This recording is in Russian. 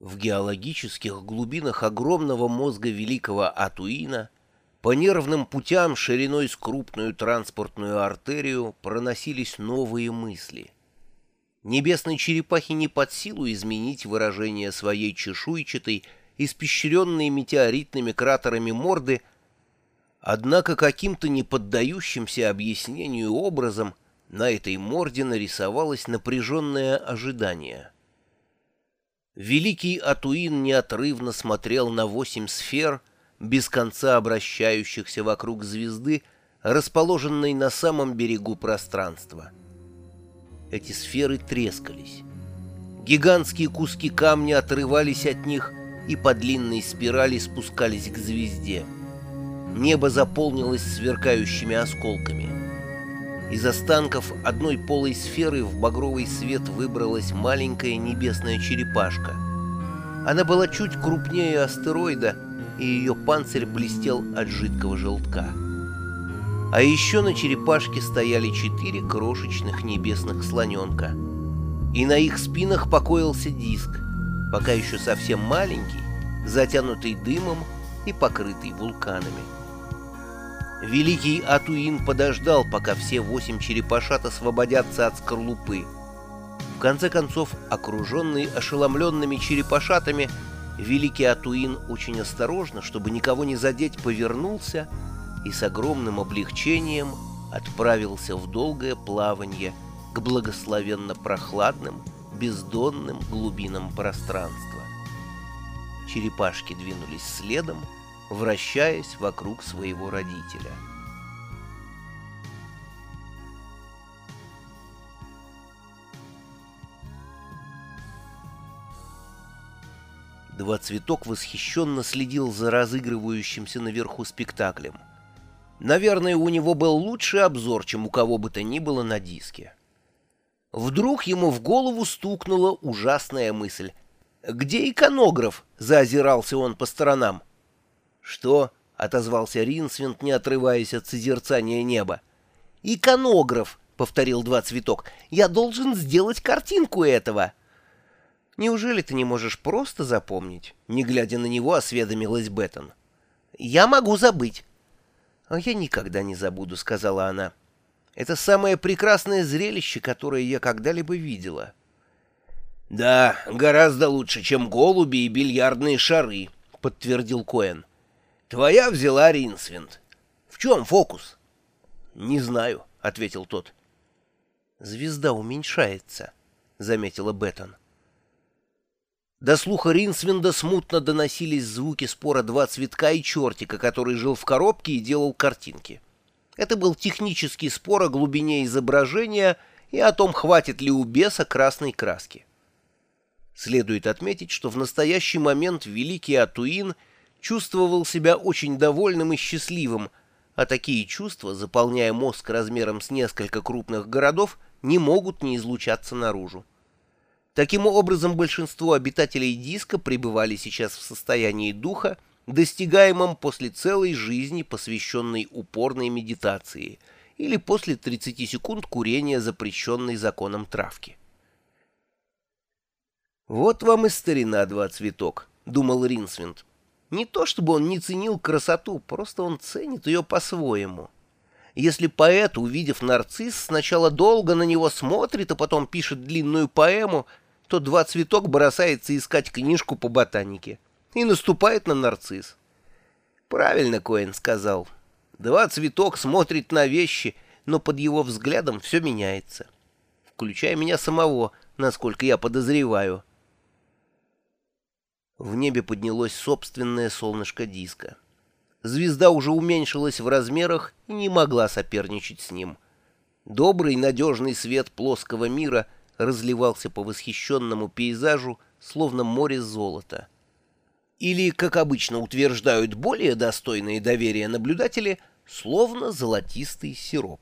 В геологических глубинах огромного мозга великого Атуина по нервным путям шириной с крупную транспортную артерию проносились новые мысли. Небесной черепахе не под силу изменить выражение своей чешуйчатой, испещренной метеоритными кратерами морды, однако каким-то неподдающимся объяснению образом на этой морде нарисовалось напряженное ожидание — Великий Атуин неотрывно смотрел на восемь сфер, без конца обращающихся вокруг звезды, расположенной на самом берегу пространства. Эти сферы трескались. Гигантские куски камня отрывались от них и по длинной спирали спускались к звезде. Небо заполнилось сверкающими осколками. Из останков одной полой сферы в багровый свет выбралась маленькая небесная черепашка. Она была чуть крупнее астероида, и ее панцирь блестел от жидкого желтка. А еще на черепашке стояли четыре крошечных небесных слоненка. И на их спинах покоился диск, пока еще совсем маленький, затянутый дымом и покрытый вулканами. Великий Атуин подождал, пока все восемь черепашат освободятся от скорлупы. В конце концов, окруженный ошеломленными черепашатами, Великий Атуин очень осторожно, чтобы никого не задеть, повернулся и с огромным облегчением отправился в долгое плавание к благословенно прохладным, бездонным глубинам пространства. Черепашки двинулись следом, вращаясь вокруг своего родителя. Два цветок восхищенно следил за разыгрывающимся наверху спектаклем. Наверное, у него был лучший обзор, чем у кого бы то ни было на диске. Вдруг ему в голову стукнула ужасная мысль. «Где иконограф?» — заозирался он по сторонам. «Что?» — отозвался Ринсвинд, не отрываясь от созерцания неба. «Иконограф!» — повторил два цветок. «Я должен сделать картинку этого!» «Неужели ты не можешь просто запомнить?» Не глядя на него, осведомилась Беттон. «Я могу забыть». «А я никогда не забуду», — сказала она. «Это самое прекрасное зрелище, которое я когда-либо видела». «Да, гораздо лучше, чем голуби и бильярдные шары», — подтвердил Коэн. Твоя взяла Ринсвинд. В чем фокус? Не знаю, ответил тот. Звезда уменьшается, заметила Беттон. До слуха Ринсвинда смутно доносились звуки спора два цветка и чертика, который жил в коробке и делал картинки. Это был технический спор о глубине изображения и о том, хватит ли у беса красной краски. Следует отметить, что в настоящий момент великий Атуин — чувствовал себя очень довольным и счастливым, а такие чувства, заполняя мозг размером с несколько крупных городов, не могут не излучаться наружу. Таким образом, большинство обитателей диска пребывали сейчас в состоянии духа, достигаемом после целой жизни, посвященной упорной медитации, или после 30 секунд курения запрещенной законом травки. «Вот вам и старина два цветок», — думал Ринсвинд. Не то чтобы он не ценил красоту, просто он ценит ее по-своему. Если поэт, увидев нарцисс, сначала долго на него смотрит, а потом пишет длинную поэму, то два цветок бросается искать книжку по ботанике и наступает на нарцисс. Правильно Коэн сказал. Два цветок смотрит на вещи, но под его взглядом все меняется. Включая меня самого, насколько я подозреваю. В небе поднялось собственное солнышко диска. Звезда уже уменьшилась в размерах и не могла соперничать с ним. Добрый надежный свет плоского мира разливался по восхищенному пейзажу, словно море золота. Или, как обычно утверждают более достойные доверия наблюдатели, словно золотистый сироп.